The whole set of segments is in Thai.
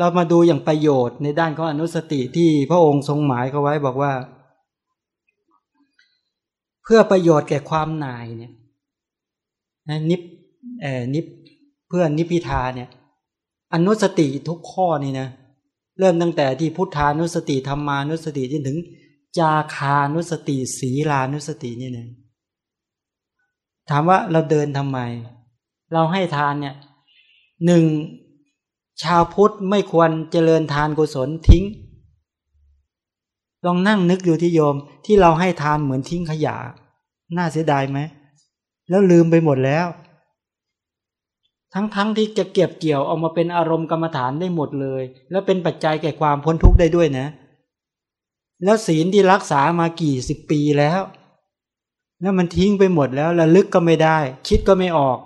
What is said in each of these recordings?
เรามาดูอย่างประโยชน์ในด้านของอนุสติที่พระองค์ทรงหมายเขาไว้บอกว่า เพื่อประโยชน์แก่ความนายเนี่ยนิพเอ่อนิพเพื่อนนิพิทาเนี่ย อนุสติทุกข้อนี่นะเริ่มตั้งแต่ที่พุทธานุสติธรรมานุสติจนถึง จาคานุสติ ศีลานุสตินี่นะถามว่าเราเดินทำไม เราให้ทานเนี่ยหนึ่ง ชาวพุทธไม่ควรเจริญทานกุศลทิ้ง ลองนั่งนึกอยู่ที่โยมที่เราให้ทานเหมือนทิ้งขยะ น่าเสียดายไหม แล้วลืมไปหมดแล้ว ทั้งๆทที่จะเก็บเกี่ยวเอามาเป็นอารมณ์กรรมฐานได้หมดเลย แล้วเป็นปัจจัยแก่ความพ้นทุกข์ได้ด้วยนะ แล้วศีลที่รักษามากี่สิบปีแล้ว แล้วมันทิ้งไปหมดแล้วระลึกก็ไม่ได้ คิดก็ไม่ออก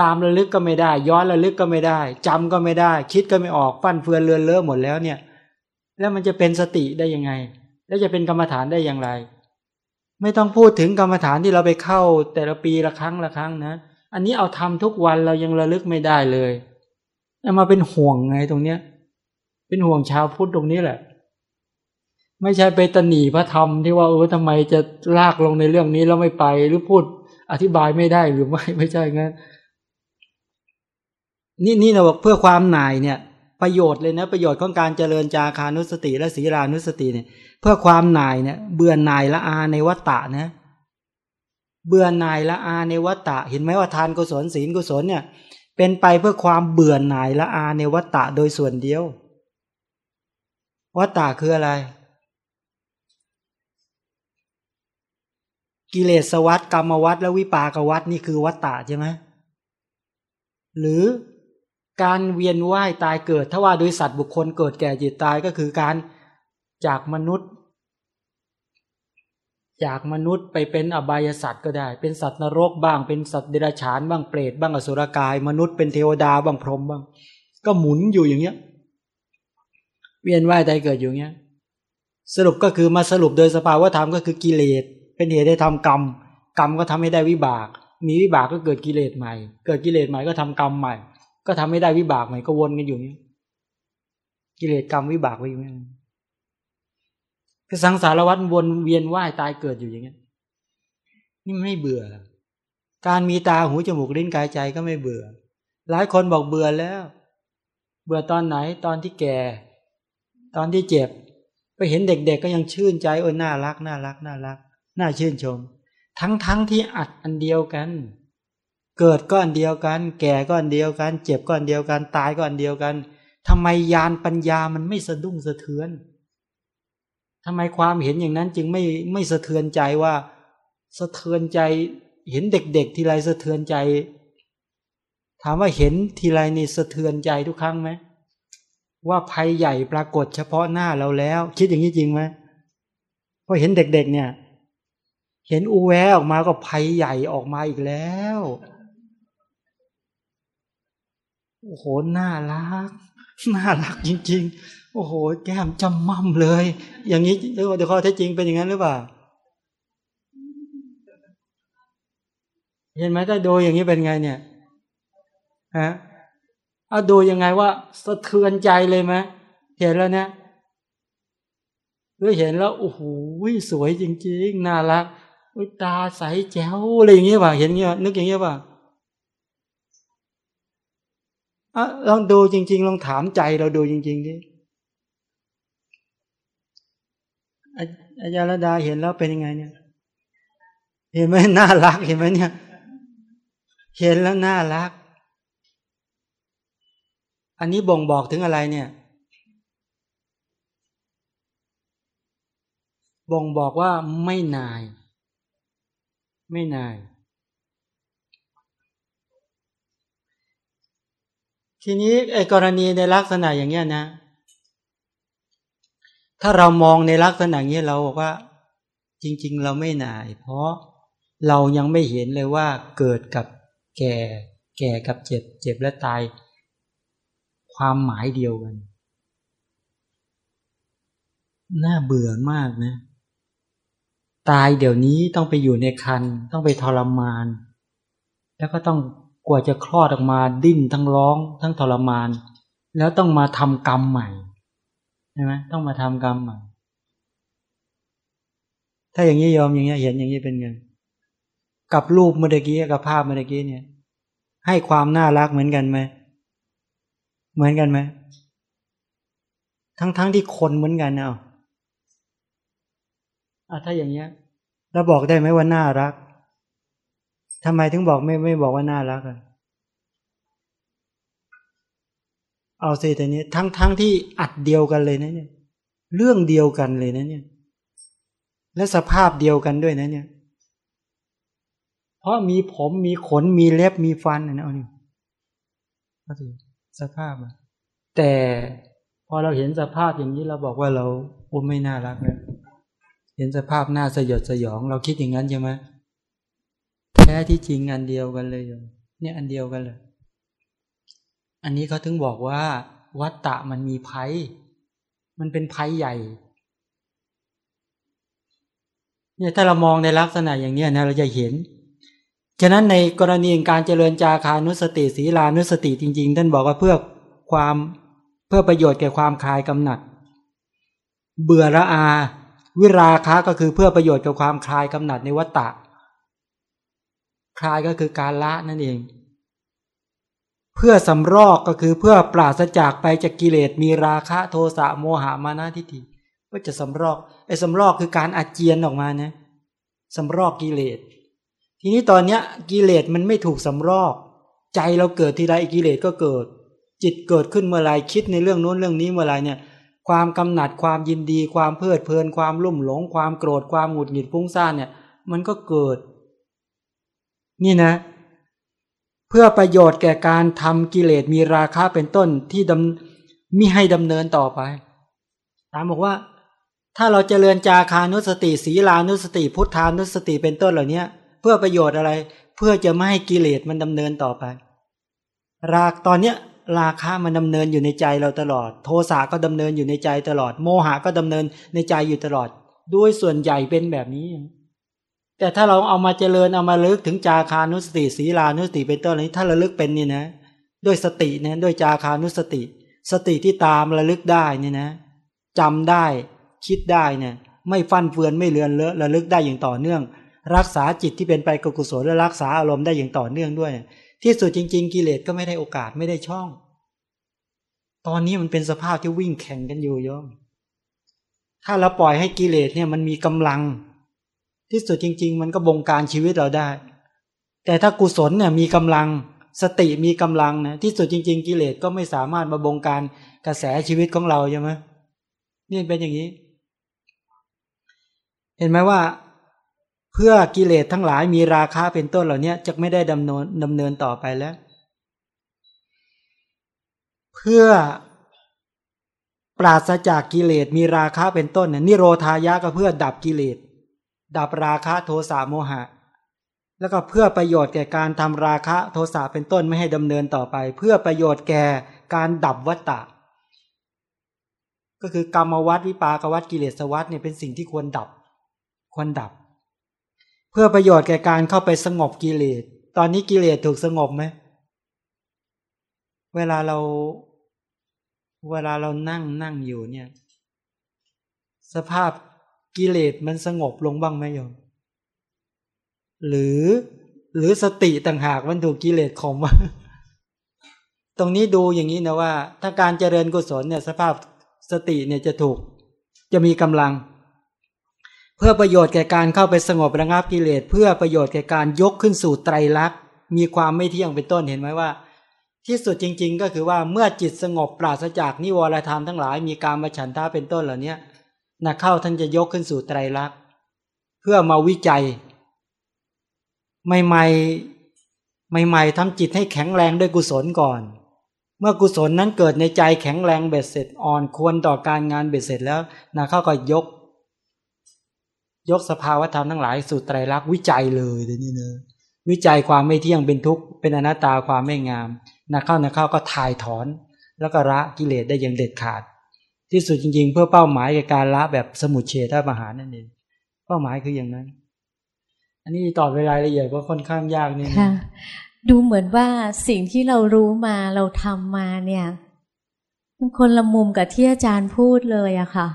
ตามระลึกก็ไม่ได้ ย้อนระลึกก็ไม่ได้จำก็ไม่ได้ คิดก็ไม่ออกฟั่นเฟือนเลือนเลอะหมดแล้วเนี่ย แล้วมันจะเป็นสติได้ยังไง แล้วจะเป็นกรรมฐานได้อย่างไร ไม่ต้องพูดถึงกรรมฐานที่เราไปเข้าแต่ละปีละครั้งละครั้งนะ อันนี้เอาทำทุกวันเรายังระลึกไม่ได้เลยเอามาเป็นห่วงไงตรงเนี้ย เป็นห่วงชาวพุทธตรงนี้แหละ ไม่ใช่ไปตนีพระธรรมที่ว่าเออทำไมจะลากลงในเรื่องนี้แล้วไม่ไปหรือพูดอธิบายไม่ได้หรือไม่ไม่ใช่งั้น นี่นี่เราบอกเพื่อความหน่ายเนี่ย ประโยชน์เลยนะ ประโยชน์ของการเจริญจาคานุสติ และศีลานุสติเนี่ย เพื่อความหน่ายเนี่ย เบื่อหน่ายละอาในวัตตะนะ เบื่อหน่ายละอาในวัตตะ เห็นไหมว่าทานกุศลศีลกุศลเนี่ย เป็นไปเพื่อความเบื่อหน่ายละอาในวัตตะโดยส่วนเดียว วัตตะคืออะไร กิเลสวัตกรรมวัตและวิปากวัตนี่คือวัตตะใช่ไหมหรือ การเวียนว่ายตายเกิด ถ้าว่าโดยสัตว์บุคคลเกิดแก่จิตตายก็คือการจากมนุษย์ จากมนุษย์ไปเป็นอบายสัตว์ก็ได้ เป็นสัตว์นรกบ้าง เป็นสัตว์เดรัจฉานบ้างเปรตบ้างอสุรกาย มนุษย์เป็นเทวดาบ้างพรหมบ้าง ก็หมุนอยู่อย่างเงี้ย เวียนว่ายตายเกิดอยู่เงี้ย สรุปก็คือมาสรุปโดยสภาวะธรรมก็คือกิเลส เป็นเหตุให้ทำกรรม กรรมก็ทำให้ได้วิบาก มีวิบากก็เกิดกิเลสใหม่ เกิดกิเลสใหม่ก็ทำกรรมใหม่ ก็ทำไม่ได้วิบากใหม่ก็วนกันอยู่นี้กิเลสกรรมวิบากไว้อยู่นี่คือสังสารวัฏวนเวียนว่ายตายเกิดอยู่อย่างนี้นี่ไม่เบื่อ การมีตาหูจมูกลิ้นกายใจก็ไม่เบื่อ หลายคนบอกเบื่อแล้ว เบื่อตอนไหนตอนที่แก่ ตอนที่เจ็บ ไปเห็นเด็กๆกก็ยังชื่นใจโอ้น่ารักน่ารักน่ารักน่าชื่นชม ทั้งๆทที่อัดอันเดียวกัน เกิดก็อันเดียวกัน แก่ก็อันเดียวกัน เจ็บก็อันเดียวกัน ตายก็อันเดียวกันทำไมยานปัญญามันไม่สะดุ้งสะเทือนทำไมความเห็นอย่างนั้นจึงไม่ไม่สะเทือนใจว่า สะเทือนใจเห็นเด็กๆ ทีไรสะเทือนใจ ถามว่าเห็นทีไรนี่สะเทือนใจทุกครั้งไหมว่าภัยใหญ่ปรากฏเฉพาะหน้าเราแล้ว คิดอย่างนี้จริงไหมพอเห็นเด็กๆเนี่ย เห็นอูแวออกมาก็ภัยใหญ่ออกมาอีกแล้ว โอ้โหน่ารักน่ารักจริง ๆ โอ้โห แก้มจำมั่มเลย อย่างนี้เรือว่าเดี๋ยวข้อแท้จริงเป็นอย่างนั้นหรือเปล่า เห็นไหมถ้าดูอย่างนี้เป็นไงเนี่ยฮะเอาดูยังไงว่าสะเทือนใจเลยไหมเห็นแล้วเนี่ยหรือเห็นแล้วโอ้โหสวยจริง ๆ น่ารักตาใสแจ๋วอะไรอย่างเงี้ยป่ะเห็นเงี้ยนึกอย่างเงี้ยป่ะ อะลองดูจริง ๆ ลองถามใจเราดูจริงๆดิอาจารย์ระดาเห็นแล้วเป็นยังไงเนี่ย เห็นไหมน่ารักเห็นไหมเนี่ย เห็นแล้วน่ารัก อันนี้บ่งบอกถึงอะไรเนี่ย บ่งบอกว่าไม่นาย ไม่นาย ทีนี้ไอ้กรณีในลักษณะอย่างเงี้ยนะ ถ้าเรามองในลักษณะนี้ยเราบอกว่า จริง ๆ เราไม่หน่าย เพราะเรายังไม่เห็นเลยว่าเกิดกับแก่ แก่กับเจ็บ เจ็บและตาย ความหมายเดียวกัน น่าเบื่อมากนะ ตายเดี๋ยวนี้ต้องไปอยู่ในคัน ต้องไปทรมาน แล้วก็ต้อง กว่าจะคลอดออกมาดิ้นทั้งร้อง ทั้งทรมาน แล้วต้องมาทำกรรมใหม่ใช่ไหมต้องมาทำกรรมใหม่ ถ้าอย่างนี้ยอมอย่างนี้เห็นอย่างนี้เป็นไงกับรูปเมื่อกี้กับภาพเมื่อกี้เนี่ย ให้ความน่ารักเหมือนกันไหมเหมือนกันไหมทั้งๆทที่คนเหมือนกันเนาะอะถ้าอย่างเงี้ยเราบอกได้ไหมว่าน่ารัก ทำไมถึงบอกไม่ไม่บอกว่าน่ารักอะเอาสิแต่นี้ทั้งทั้งที่อัดเดียวกันเลยนะเนี่ย เรื่องเดียวกันเลยนะเนี่ย และสภาพเดียวกันด้วยนะเนี่ย เพราะมีผมมีขนมีเล็บมีฟันนะเอานี่ก็สิสภาพอะแต่พอเราเห็นสภาพอย่างนี้เราบอกว่าเราโอ้ไม่น่ารักเลยเห็นสภาพหน้าสยดสยอง เราคิดอย่างนั้นใช่ไหม แท้ที่จริงอันเดียวกันเลยเนี่ยอันเดียวกันเลย อันนี้เขาถึงบอกว่า วัตตะมันมีภัย มันเป็นภัยใหญ่ เนี่ยถ้าเรามองในลักษณะอย่างนี้นะเราจะเห็น ฉะนั้นในกรณีการเจริญจาคานุสติศีลานุสติจริงๆท่านบอกว่าเพื่อความเพื่อประโยชน์แก่ความคลายกำหนัด เบื่อละอา วิราคะก็คือเพื่อประโยชน์แก่ความคลายกำหนัดในวัตตะ คลายก็คือการละนั่นเอง เพื่อสำรอกก็คือเพื่อปราศจากไปจากกิเลสมีราคะโทสะโมหะมานะทิฏฐิก็จะสำรอกไอ้สำรอกคือการอาเจียนออกมานะสำรอกกิเลส ทีนี้ตอนเนี้ยกิเลสมันไม่ถูกสำรอก ใจเราเกิดทีไรกิเลสก็เกิด จิตเกิดขึ้นเมื่อไรคิดในเรื่องโน้นเรื่องนี้เมื่อไรเนี่ยความกำหนัดความยินดี ความเพลิดเพลินความลุ่มหลง ความโกรธความหงุดหงิดฟุ้งซ่านเนี่ย มันก็เกิด นี่นะ เพื่อประโยชน์แก่การทำกิเลสมีราคาเป็นต้นที่ดำมิให้ดำเนินต่อไปถามบอกว่า ถ้าเราเจริญจาคานุสติ ศีลานุสติ พุทธานุสติเป็นต้นเหล่านี้เพื่อประโยชน์อะไร เพื่อจะไม่ให้กิเลสมันดำเนินต่อไป รากตอนเนี้ยราคามันดำเนินอยู่ในใจเราตลอด โทสะก็ดำเนินอยู่ในใจตลอด โมหะก็ดำเนินในใจอยู่ตลอด ด้วยส่วนใหญ่เป็นแบบนี้ แต่ถ้าเราเอามาเจริญเอามาลึกถึงจาคานุสติศีลานุสติเป็นต้นนี้ถ้าระลึกเป็นนี่นะ ด้วยสตินะด้วยจาคานุสติ สติที่ตามระลึกได้นี่นะจำได้คิดได้เนี่ยไม่ฟั่นเฟือนไม่เลือนเลอะระลึกได้อย่างต่อเนื่อง รักษาจิตที่เป็นไปกกุศลและรักษาอารมณ์ได้อย่างต่อเนื่องด้วย ที่สุดจริง ๆ กิเลสก็ไม่ได้โอกาสไม่ได้ช่อง ตอนนี้มันเป็นสภาพที่วิ่งแข่งกันอยู่โยมถ้าเราปล่อยให้กิเลสเนี่ยมันมีกำลัง ที่สุดจริง ๆ มันก็บงการชีวิตเราได้ แต่ถ้ากุศลเนี่ยมีกำลังสติมีกำลังนะที่สุดจริง ๆ กิเลสก็ไม่สามารถมาบงการกระแสชีวิตของเราใช่ไหมนี่เป็นอย่างนี้ เห็นไหมว่า เพื่อกิเลสทั้งหลายมีราคาเป็นต้นเหล่านี้จะไม่ได้ดำเนินดำเนินต่อไปแล้ว เพื่อปราศจากกิเลสมีราคาเป็นต้นเนี่ยนิโรธายะก็เพื่อดับกิเลส ดับราคะโทสะโมหะ แล้วก็เพื่อประโยชน์แก่การทำราคะโทสะเป็นต้นไม่ให้ดำเนินต่อไป เพื่อประโยชน์แก่การดับวัตตะ ก็คือกรรมวัตวิปากวัตกิเลสวัตเนี่ยเป็นสิ่งที่ควรดับ ควรดับ เพื่อประโยชน์แก่การเข้าไปสงบกิเลส ตอนนี้กิเลสถูกสงบไหมเวลาเราเวลาเรานั่งนั่งอยู่เนี่ย สภาพ กิเลสมันสงบลงบ้างไหมโยมหรือหรือสติต่างหากมันถูกกิเลสข่มว่าตรงนี้ดูอย่างนี้นะว่า ถ้าการเจริญกุศลเนี่ยสภาพสติเนี่ยจะถูก จะมีกำลัง เพื่อประโยชน์แก่การเข้าไปสงบระงับกิเลสเพื่อประโยชน์แก่การยกขึ้นสู่ไตรลักษณ์มีความไม่เที่ยงเป็นต้นเห็นไหมว่า ที่สุดจริง ๆ ก็คือว่าเมื่อจิตสงบปราศจากนิวรธรรมทั้งหลายมีการมาฉันท่าเป็นต้นเหล่านี้ นะเข้าท่านจะยกขึ้นสู่ไตรลักษณ์เพื่อมาวิจัย ใหม่ๆใหม่ๆทำจิตให้แข็งแรงด้วยกุศลก่อน เมื่อกุศลนั้นเกิดในใจแข็งแรงเบ็ดเสร็จอ่อนควรต่อการงานเบ็ดเสร็จแล้วนะเข้าก็ยก ยกสภาวธรรมทั้งหลายสู่ไตรลักษณ์วิจัยเลยเดี๋ยวนี้เนอะวิจัยความไม่เที่ยงเป็นทุกข์เป็นอนัตตาความไม่งามนะเข้านะเข้าก็ถ่ายถอน แล้วก็ละกิเลสได้อย่างเด็ดขาด ที่สุดจริง ๆ เพื่อเป้าหมายในการละแบบสมุทเฉทประหารนั่นเองเป้าหมายคืออย่างนั้น อันนี้ตอบเวลาละเอียดก็ค่อนข้างยากนี่ค่ะ ดูเหมือนว่าสิ่งที่เรารู้มาเราทำมาเนี่ยมันคนละมุมกับที่อาจารย์พูดเลยอะค่ะ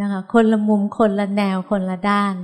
นะคะ คนละมุมคนละแนวคนละด้าน